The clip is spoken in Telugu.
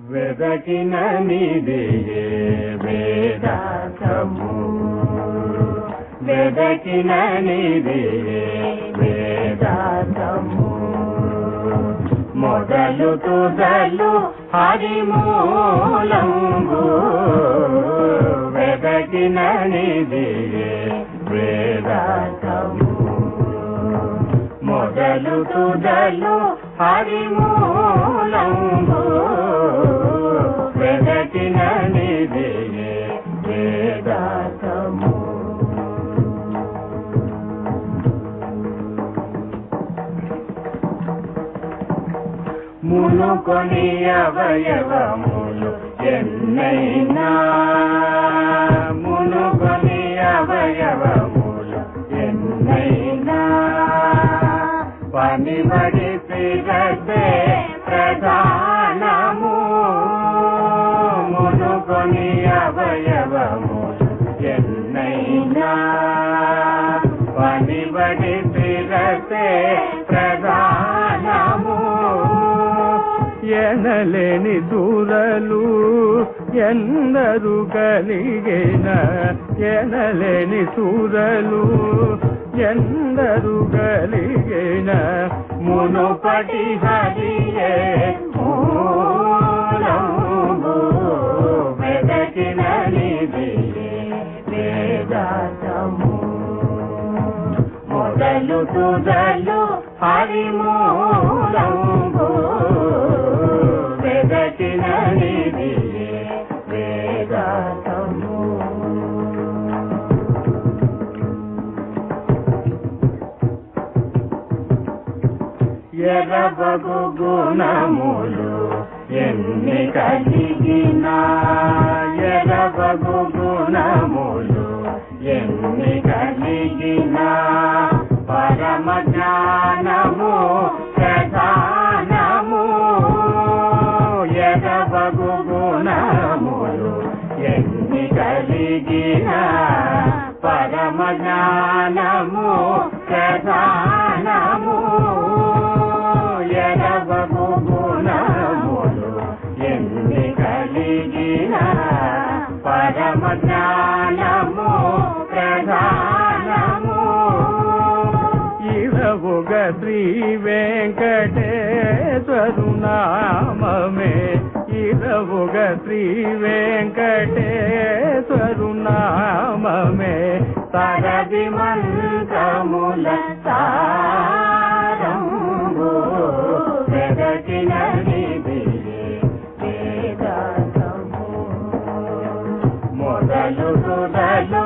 వెదకిన నిదే వేదాంతము వెదకిన నిదే వేదాంతము మొదలు తుదలు హరిమూలంగు. వెదకిన నిదే వేదాంతము మొదలు తుదలు హరిమూలంగు. మునుకొని అవయవములు ఎన్నైనా. మునుకొని అవయవములు ఎన్నైనా. పనిబడి పిగతే ప్రధానము. మునుకొని అవయవములు ఎన్నైనా. పనిబడి పిగతే ఎనలేని దూరలు ఎందరు కలిగిన ఎనలేని సూరలు ఎందరు కలిగిన మునుపటి హరియే మొదలు తుదలు హరిమూలంబు ఎరబగు గుణములు ఎన్ని కలిగినా ఎరబగు గుణములు ఎన్ని కలిగినా పరమ జ్ఞానము ప్రధానము. ఎరబగు గుణములు ఎన్ని కలిగినా పరమ జ్ఞానము ప్రధాన కలిగిన పరమ జ్ఞానము ప్రధానము. ఇరవుగ శ్రీ వెంకటేశ్వరు నామమే ఇరవుగ శ్రీ వెంకటేశ్వరు నామమే పరది మంత్రముల సారంబు వెదకిన మొదలు మొదలు